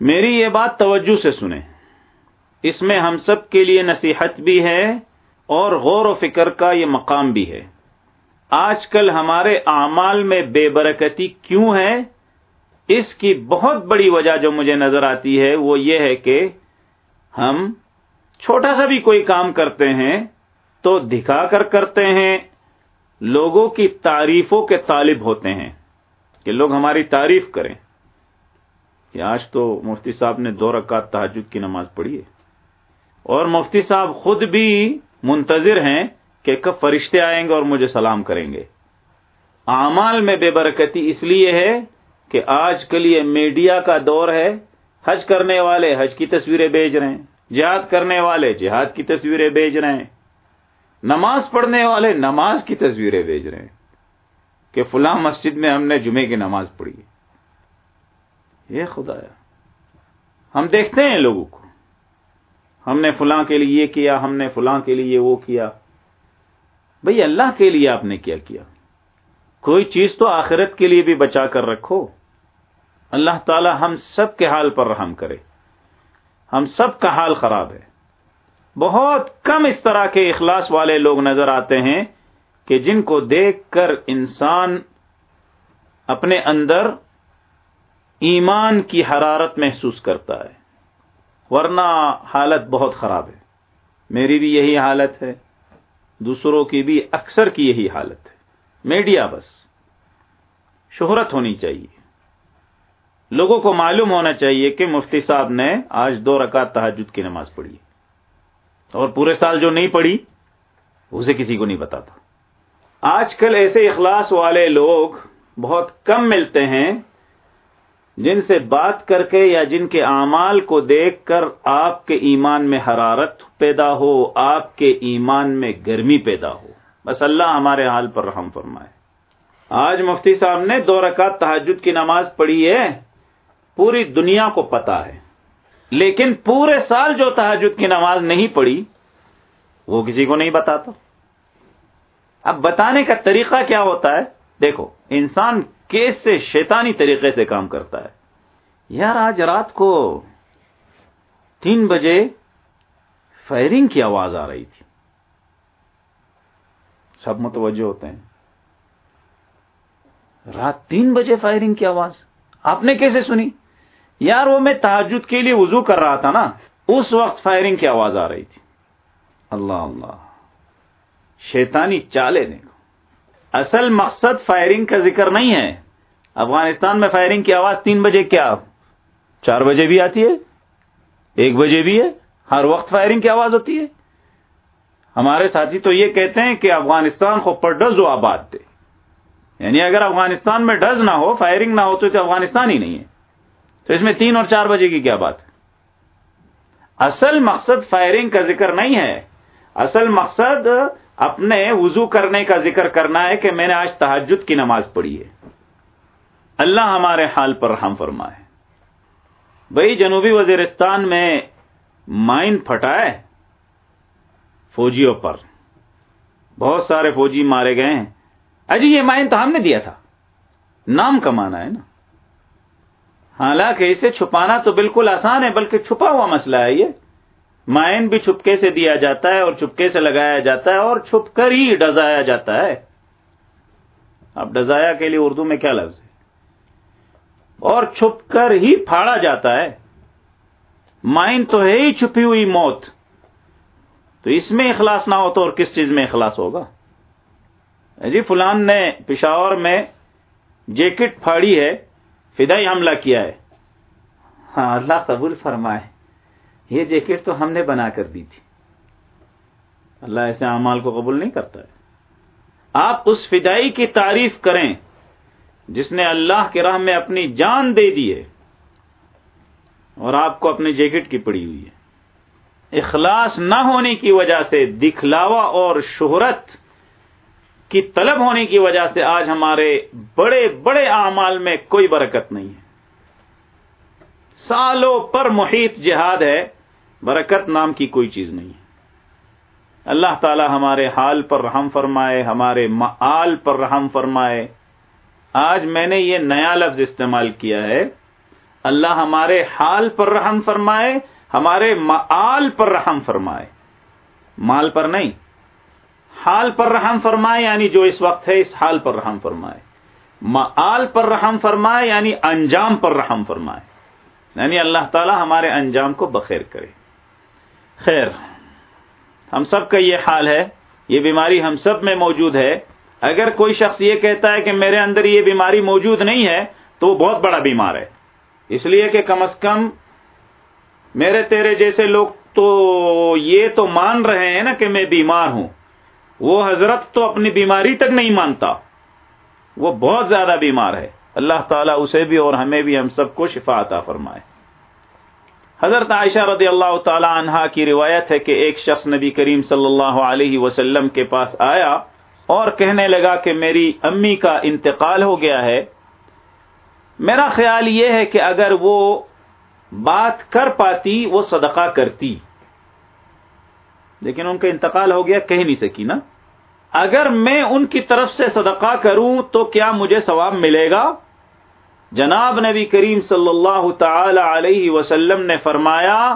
میری یہ بات توجہ سے سنیں۔ اس میں ہم سب کے لیے نصیحت بھی ہے اور غور و فکر کا یہ مقام بھی ہے۔ آج کل ہمارے اعمال میں بے برکتی کیوں ہے؟ اس کی بہت بڑی وجہ جو مجھے نظر آتی ہے وہ یہ ہے کہ ہم چھوٹا سا بھی کوئی کام کرتے ہیں تو دکھا کر کرتے ہیں، لوگوں کی تعریفوں کے طالب ہوتے ہیں کہ لوگ ہماری تعریف کریں۔ کہ آج تو مفتی صاحب نے دو رکعت تحجد کی نماز پڑھی ہے۔ اور مفتی صاحب خود بھی منتظر ہیں کہ کب فرشتے آئیں گے اور مجھے سلام کریں گے۔ اعمال میں بے برکتی اس لیے ہے کہ آج کل یہ میڈیا کا دور ہے۔ حج کرنے والے حج کی تصویریں بھیج رہے ہیں۔ جہاد کرنے والے جہاد کی تصویریں بھیج رہے ہیں۔ نماز پڑھنے والے نماز کی تصویریں بھیج رہے ہیں کہ فلاں مسجد میں ہم نے جمعے کی نماز پڑھی یہ خدایا ہم دیکھتے ہیں لوگوں کو۔ ہم نے فلاں کے لیے یہ کیا، ہم نے فلاں کے لیے وہ کیا۔ بھئی اللہ کے لیے آپ نے کیا کیا؟ کوئی چیز تو آخرت کے لیے بھی بچا کر رکھو۔ اللہ تعالی ہم سب کے حال پر رحم کرے۔ ہم سب کا حال خراب ہے۔ بہت کم اس طرح کے اخلاص والے لوگ نظر آتے ہیں کہ جن کو دیکھ کر انسان اپنے اندر ایمان کی حرارت محسوس کرتا ہے۔ ورنہ حالت بہت خراب ہے۔ میری بھی یہی حالت ہے۔ دوسروں کی بھی اکثر کی یہی حالت ہے۔ میڈیا بس۔ شہرت ہونی چاہیے۔ لوگوں کو معلوم ہونا چاہیے کہ مفتی صاحب نے آج دو رکعت تحجد کی نماز پڑھی۔ اور پورے سال جو نہیں پڑھی، اسے کسی کو نہیں بتا تھا آج کل ایسے اخلاص والے لوگ بہت کم ملتے ہیں جن سے بات کر کے یا جن کے اعمال کو دیکھ کر آپ کے ایمان میں حرارت پیدا ہو، آپ کے ایمان میں گرمی پیدا ہو۔ بس اللہ ہمارے حال پر رحم فرمائے۔ آج مفتی صاحب نے دو رکعت تحجد کی نماز پڑھی ہے، پوری دنیا کو پتا ہے۔ لیکن پورے سال جو تحجد کی نماز نہیں پڑھی، وہ کسی کو نہیں بتاتا۔ اب بتانے کا طریقہ کیا ہوتا ہے؟ دیکھو، انسان کیس سے شیطانی طریقے سے کام کرتا ہے۔ یار آج رات کو تین بجے فائرنگ کی آواز آ رہی تھی۔ سب متوجہ ہوتے ہیں۔ رات تین بجے فائرنگ کی آواز۔ آپ نے کیسے سنی؟ یار وہ میں تحجد کے لیے وضو کر رہا تھا نا، اس وقت فائرنگ کی آواز آ رہی تھی۔ اللہ اللہ۔ شیطانی چالے دیکھو۔ اصل مقصد فائرنگ کا ذکر نہیں ہے۔ افغانستان میں فائرنگ کی آواز تین بجے کیا؟ چار بجے بھی آتی ہے، ایک بجے بھی ہے، ہر وقت فائرنگ کی آواز ہوتی ہے۔ ہمارے ساتھی تو یہ کہتے ہیں کہ افغانستان کو پر ڈز و آباد دے۔ یعنی اگر افغانستان میں ڈز نہ ہو فائرنگ نہ ہو تو افغانستان ہی نہیں ہے۔ تو اس میں تین اور چار بجے کی کیا بات ہے؟ اصل مقصد فائرنگ کا ذکر نہیں ہے۔ اصل مقصد اپنے وضو کرنے کا ذکر کرنا ہے کہ میں نے آج تحجد کی نماز پڑھی ہے۔ اللہ ہمارے حال پر رحم فرمائے۔ بھائی جنوبی وزیرستان میں مائن پھٹائے فوجیوں پر۔ بہت سارے فوجی مارے گئے ہیں۔ اجی یہ مائن تو ہم نے دیا تھا۔ نام کمانا ہے نا۔ حالانکہ اسے چھپانا تو بالکل آسان ہے، بلکہ چھپا ہوا مسئلہ ہے یہ۔ مائن بھی چھپکے سے دیا جاتا ہے اور چھپکے سے لگایا جاتا ہے اور چھپ کر ہی ڈزایا جاتا ہے۔ اب ڈزایا کے لیے اردو میں کیا لفظ ہے؟ اور چھپ کر ہی پھاڑا جاتا ہے۔ مائن تو ہے ہی چھپی ہوئی موت۔ تو اس میں اخلاص نہ ہو تو اور کس چیز میں اخلاص ہوگا؟ جی فلان نے پشاور میں جیکٹ پھاڑی ہے، فدائی حملہ کیا ہے۔ ہاں اللہ قبول فرمائے۔ یہ جیکٹ تو ہم نے بنا کر دی تھی۔ اللہ ایسے اعمال کو قبول نہیں کرتا ہے۔ آپ اس فدائی کی تعریف کریں۔ جس نے اللہ کے راہ میں اپنی جان دے دی ہے اور آپ کو اپنے جیکٹ کی پڑی ہوئی ہے۔ اخلاص نہ ہونے کی وجہ سے دکھلاوا اور شہرت کی طلب ہونے کی وجہ سے آج ہمارے بڑے بڑے اعمال میں کوئی برکت نہیں ہے۔ سالوں پر محیط جہاد ہے، برکت نام کی کوئی چیز نہیں ہے۔ اللہ تعالی ہمارے حال پر رحم فرمائے، ہمارے معال پر رحم فرمائے۔ آج میں نے یہ نیا لفظ استعمال کیا ہے۔ اللہ ہمارے حال پر رحم فرمائے، ہمارے معال پر رحم فرمائے۔ مال پر نہیں، حال پر رحم فرمائے یعنی جو اس وقت ہے اس حال پر رحم فرمائے۔ معال پر رحم فرمائے یعنی انجام پر رحم فرمائے۔ یعنی اللہ تعالی ہمارے انجام کو بخیر کرے۔ خیر، ہم سب کا یہ حال ہے، یہ بیماری ہم سب میں موجود ہے۔ اگر کوئی شخص یہ کہتا ہے کہ میرے اندر یہ بیماری موجود نہیں ہے، تو وہ بہت بڑا بیمار ہے۔ اس لیے کہ کم از کم میرے تیرے جیسے لوگ تو یہ تو مان رہے ہیں نا کہ میں بیمار ہوں۔ وہ حضرت تو اپنی بیماری تک نہیں مانتا۔ وہ بہت زیادہ بیمار ہے۔ اللہ تعالیٰ اسے بھی اور ہمیں بھی ہم سب کو شفا عطا فرمائے۔ حضرت عائشہ رضی اللہ تعالی عنہا کی روایت ہے کہ ایک شخص نبی کریم صلی اللہ علیہ وسلم کے پاس آیا۔ اور کہنے لگا کہ میری امی کا انتقال ہو گیا ہے۔ میرا خیال یہ ہے کہ اگر وہ بات کر پاتی، وہ صدقہ کرتی۔ لیکن ان کا انتقال ہو گیا، کہہ نہیں سکی نا۔ اگر میں ان کی طرف سے صدقہ کروں، تو کیا مجھے ثواب ملے گا؟ جناب نبی کریم صلی اللہ تعالی علیہ وسلم نے فرمایا،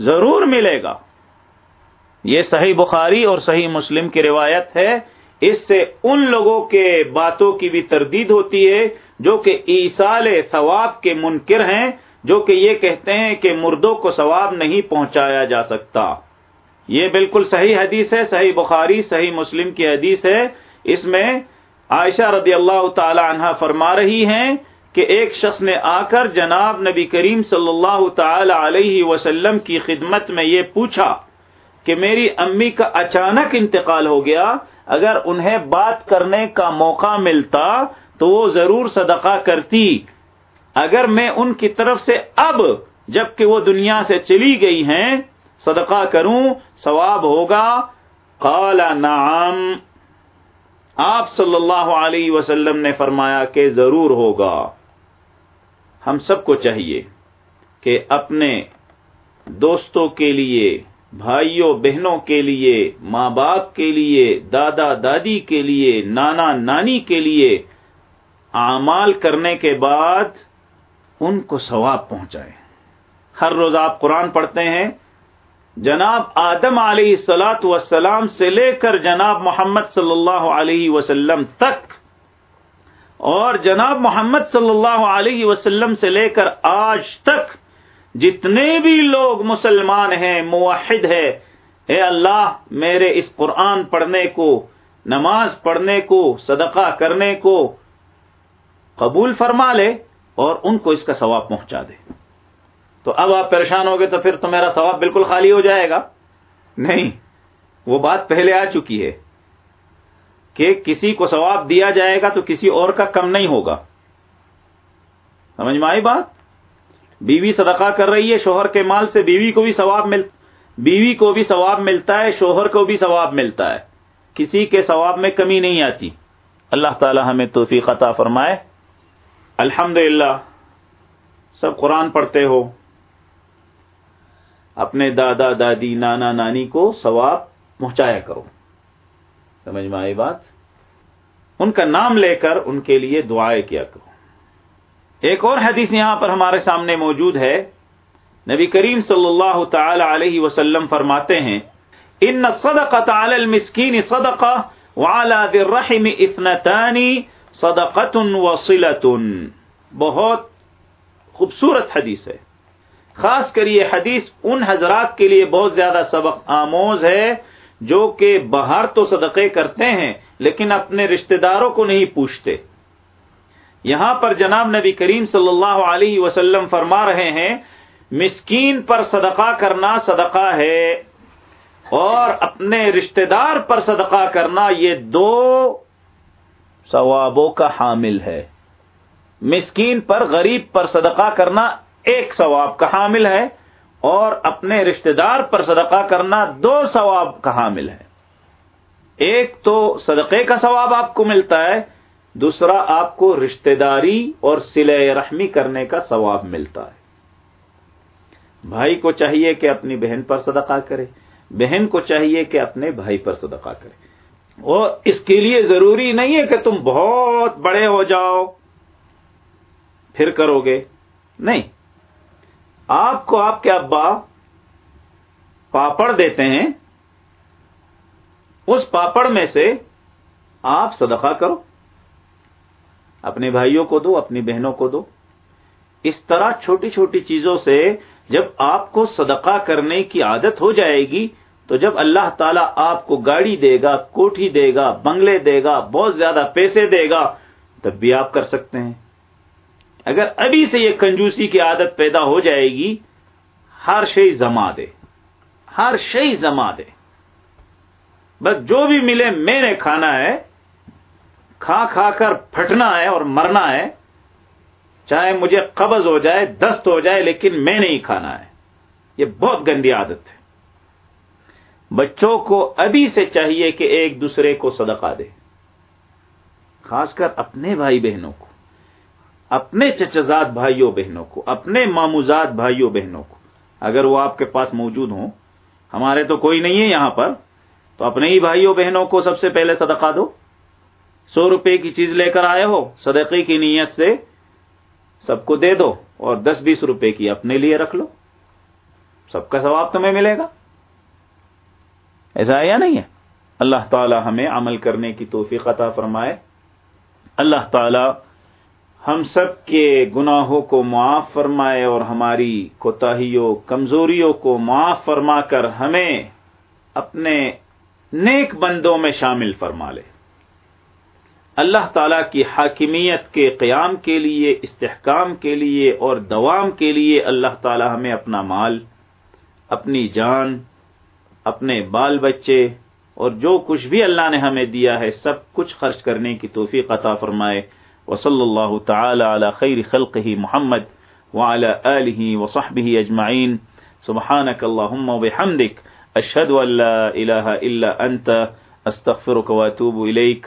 ضرور ملے گا۔ یہ صحیح بخاری اور صحیح مسلم کی روایت ہے۔ اس سے ان لوگوں کے باتوں کی بھی تردید ہوتی ہے جو کہ ایسال ثواب کے منکر ہیں، جو کہ یہ کہتے ہیں کہ مردوں کو ثواب نہیں پہنچایا جا سکتا۔ یہ بالکل صحیح حدیث ہے، صحیح بخاری، صحیح مسلم کی حدیث ہے۔ اس میں عائشہ رضی اللہ تعالی عنہ فرما رہی ہیں کہ ایک شخص نے آ کر جناب نبی کریم صلی اللہ تعالی علیہ وسلم کی خدمت میں یہ پوچھا کہ میری امی کا اچانک انتقال ہو گیا، اگر انہیں بات کرنے کا موقع ملتا تو وہ ضرور صدقہ کرتی۔ اگر میں ان کی طرف سے اب جبکہ وہ دنیا سے چلی گئی ہیں، صدقہ کروں، ثواب ہوگا۔ قال نعم۔ آپ صلی اللہ علیہ وسلم نے فرمایا کہ ضرور ہوگا۔ ہم سب کو چاہیے کہ اپنے دوستوں کے لیے بھائیوں، بہنوں کے لیے، ماں باپ کے لیے، دادا دادی کے لیے، نانا نانی کے لیے اعمال کرنے کے بعد ان کو ثواب پہنچائے ہر روز آپ قرآن پڑھتے ہیں، جناب آدم علیہ السلاۃ وسلام سے لے کر جناب محمد صلی اللہ علیہ وسلم تک، اور جناب محمد صلی اللہ علیہ وسلم سے لے کر آج تک جتنے بھی لوگ مسلمان ہیں، موحد ہے اے اللہ، میرے اس قرآن پڑھنے کو، نماز پڑھنے کو، صدقہ کرنے کو قبول فرما لے اور ان کو اس کا ثواب پہنچا دے۔ تو اب آپ پریشان ہو گئے تو پھر تو میرا ثواب بالکل خالی ہو جائے گا۔ نہیں، وہ بات پہلے آ چکی ہے کہ کسی کو ثواب دیا جائے گا تو کسی اور کا کم نہیں ہوگا۔ سمجھ میں آئی بات؟ بیوی صدقہ کر رہی ہے، شوہر کے مال سے بیوی کو بھی ثواب مل، بیوی کو بھی ثواب ملتا ہے، شوہر کو بھی ثواب ملتا ہے۔ کسی کے ثواب میں کمی نہیں آتی۔ اللہ تعالی ہمیں توفیق عطا فرمائے۔ الحمد سب قرآن پڑھتے ہو۔ اپنے دادا، دادی، نانا، نانی کو ثواب پہنچایا کرو۔ سمجھ میں آئی بات؟ ان کا نام لے کر ان کے لیے دعائیں کیا کرو۔ ایک اور حدیث یہاں پر ہمارے سامنے موجود ہے۔ نبی کریم صلی اللہ تعالی علیہ وسلم فرماتے ہیں، ان صدقۃ علی المسکین صدقہ وعلى ذی الرحم اثنتان صدقۃ وصلۃ. بہت خوبصورت حدیث ہے۔ خاص کر یہ حدیث ان حضرات کے لیے بہت زیادہ سبق آموز ہے جو کہ باہر تو صدقے کرتے ہیں، لیکن اپنے رشتہ داروں کو نہیں پوچھتے۔ یہاں پر جناب نبی کریم صلی اللہ علیہ وسلم فرما رہے ہیں، مسکین پر صدقہ کرنا صدقہ ہے، اور اپنے رشتہ دار پر صدقہ کرنا یہ دو ثوابوں کا حامل ہے۔ مسکین پر غریب پر صدقہ کرنا ایک ثواب کا حامل ہے، اور اپنے رشتہ دار پر صدقہ کرنا دو ثواب کا حامل ہے۔ ایک تو صدقے کا ثواب آپ کو ملتا ہے دوسرا، آپ کو رشتہ داری اور سلے رحمی کرنے کا ثواب ملتا ہے۔ بھائی کو چاہیے کہ اپنی بہن پر صدقہ کرے، بہن کو چاہیے کہ اپنے بھائی پر صدقہ کرے۔ اور اس کے لیے ضروری نہیں ہے کہ تم بہت بڑے ہو جاؤ، پھر کرو گے۔ نہیں۔ آپ کو آپ کے ابا پاپڑ دیتے ہیں، اس پاپڑ میں سے آپ صدقہ کرو۔ اپنے بھائیوں کو دو، اپنی بہنوں کو دو۔ اس طرح چھوٹی چھوٹی چیزوں سے جب آپ کو صدقہ کرنے کی عادت ہو جائے گی، تو جب اللہ تعالیٰ آپ کو گاڑی دے گا، کوٹھی دے گا، بنگلے دے گا، بہت زیادہ پیسے دے گا، تب بھی آپ کر سکتے ہیں۔ اگر ابھی سے یہ کنجوسی کی عادت پیدا ہو جائے گی، ہر شئی زما دے۔ ہر شئی زما دے۔ بس جو بھی ملے، میں نے کھانا ہے کھا کھا کر پھٹنا ہے اور مرنا ہے، چاہے مجھے قبض ہو جائے، دست ہو جائے، لیکن میں نہیں کھانا ہے۔ یہ بہت گندی عادت ہے۔ بچوں کو ابھی سے چاہیے کہ ایک دوسرے کو صدقہ دے۔ خاص کر اپنے بھائی بہنوں کو، اپنے چچزاد بھائیوں بہنوں کو، اپنے ماموزاد بھائیوں بہنوں کو۔ اگر وہ آپ کے پاس موجود ہوں، ہمارے تو کوئی نہیں ہے یہاں پر، تو اپنے ہی بھائیوں بہنوں کو سب سے پہلے صدقہ دو۔ سو روپے کی چیز لے کر آئے ہو، صدقے کی نیت سے سب کو دے دو اور دس بیس روپے کی اپنے لیے رکھ لو۔ سب کا ثواب تمہیں ملے گا۔ ایسا ہے یا نہیں ہے؟ اللہ تعالی ہمیں عمل کرنے کی توفیق عطا فرمائے۔ اللہ تعالی ہم سب کے گناہوں کو معاف فرمائے اور ہماری کوتاہیوں، کمزوریوں کو معاف فرما کر ہمیں اپنے نیک بندوں میں شامل فرما لے۔ اللہ تعالی کی حاکمیت کے قیام کے لیے، استحکام کے لیے اور دوام کے لیے اللہ تعالی ہمیں اپنا مال، اپنی جان، اپنے بال بچے اور جو کچھ بھی اللہ نے ہمیں دیا ہے، سب کچھ خرچ کرنے کی توفیق عطا فرمائے۔ وصلی اللہ تعالی علی خیر خلقه محمد وعلى آله وصحبه اجمعین۔ سبحانك اللهم وبحمدك اشهد ان لا اله الا انت استغفرك واتوب اليك